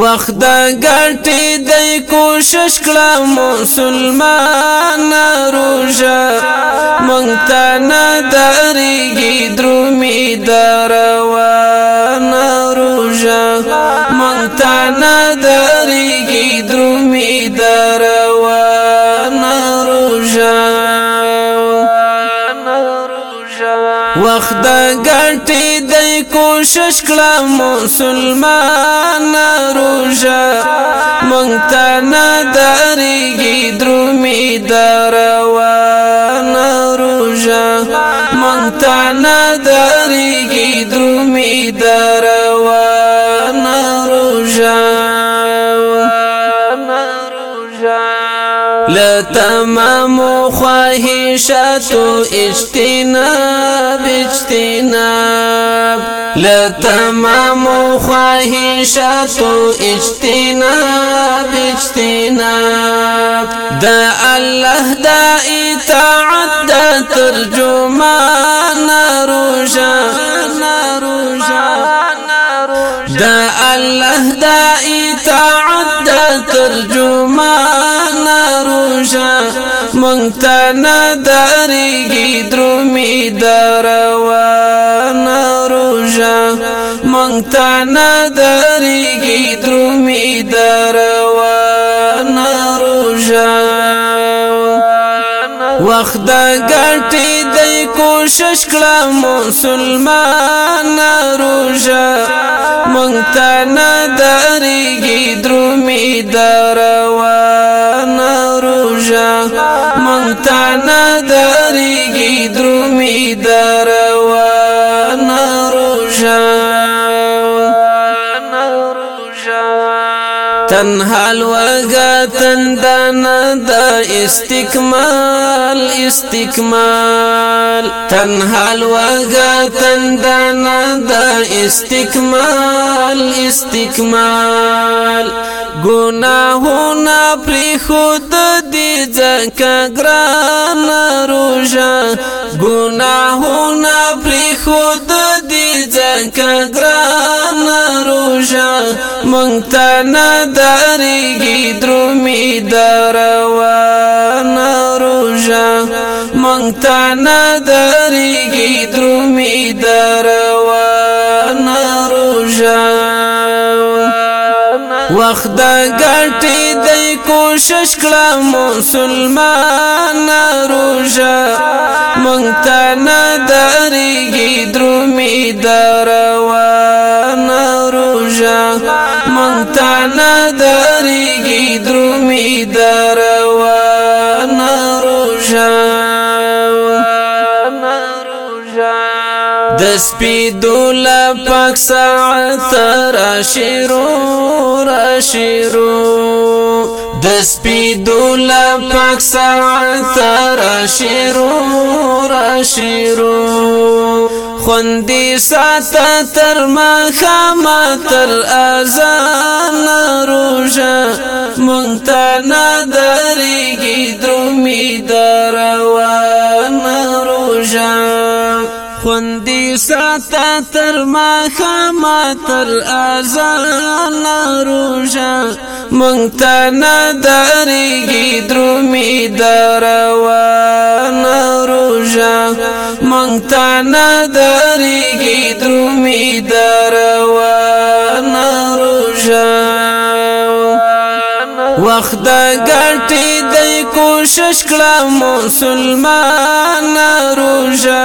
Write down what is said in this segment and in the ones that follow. وخت د ګټې د کوشش کړه مسلمان روزه مونږ ته نه درېږي درومي دروان روزه مونږ ته نه درېږي درومي دروان وخت د ګټې د کوشش کړه مسلمان روزه مونږ ته نه درېږي درومي در لا تمام خواهشات اجتناب اجتناب لا تمام خواهشات اجتناب اجتناب دا الله دا اطاعت دا ترجمان روشان دا الله دا اطاعت دا ترجمان شا مونتا نداریگی درومی دروانا روشا مونتا نداریگی درومی دروانا روشا وخت د ګټې د کوشش کړه مسلمان روزه مونږ ته نه درېږي درومي دروا دروان روشان تنها الوغا تندانا دا استكمال استكمال تنها الوغا تندانا دا استكمال استكمال گناہونا پری خود دی زکا گران روشا گناہونا پری خود دی زکا گران روشا منگتا نداریگی درومی دروان روشا منگتا نداریگی درومی دروان وخت د ګټې د کوشش کړه مسلمان روزه مونږ ته نه درېږي درومي دروان روزه مونږ ته نه درېږي درومي در د سپیدو لا پاک ساعت راشرو راشرو د سپیدو لا پاک ساعت راشرو راشرو خوندې سات تر ما خما تر اذان روزه مونږ ته نادرېږي درومي دروا خوندې ساته تر ما خما تر ازان روجا مونږ ته ندارېږي درومي دروان روجا مونږ ته ندارېږي درومي در وخت ګټې د کوشش کړه مسلمان روزه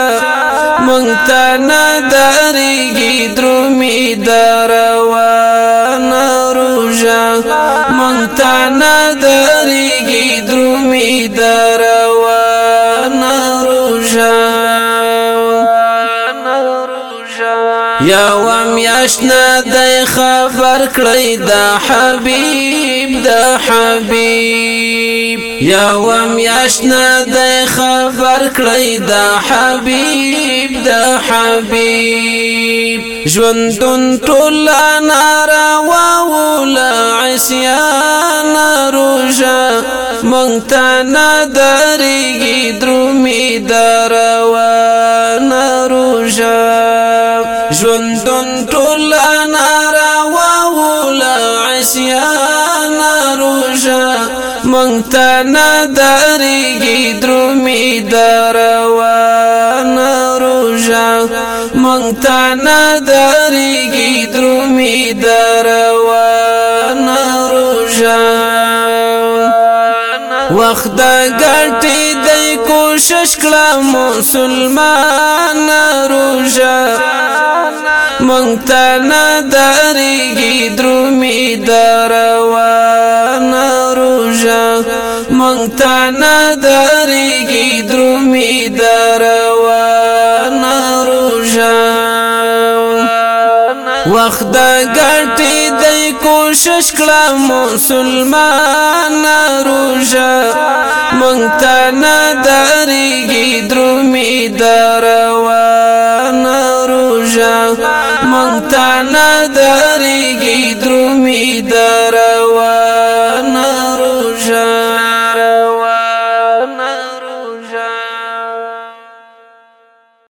مونږ ته نه درېږي درومي دروان روزه مونږ ته نه درېږي درومي دروان یا وم یشنا د خبر کړی د حبیب د حبیب یا وم یشنا د خبر کړی دا حبیب د حبیب ژوندون ټول ناروا ول عصيان روجا مونږ ته نادرېږي درومي دروانه ټول ناروا ولا عصيان روشا مونږ ته ندارېږي درومي دروان روشا مونږ ته ندارېږي درومي دروان روشا وخت د ګټې د کوشش کړه مسلمان روزه مونږ ته ندارېږي درومي دروان روژه مونږ ته ندارېږي درومي دروان روژه وخت د ګټې د کوشش کړه مسلمان روزه مونږ ته نه درېږي درومي دروا مونتا ندرگی درومی دروا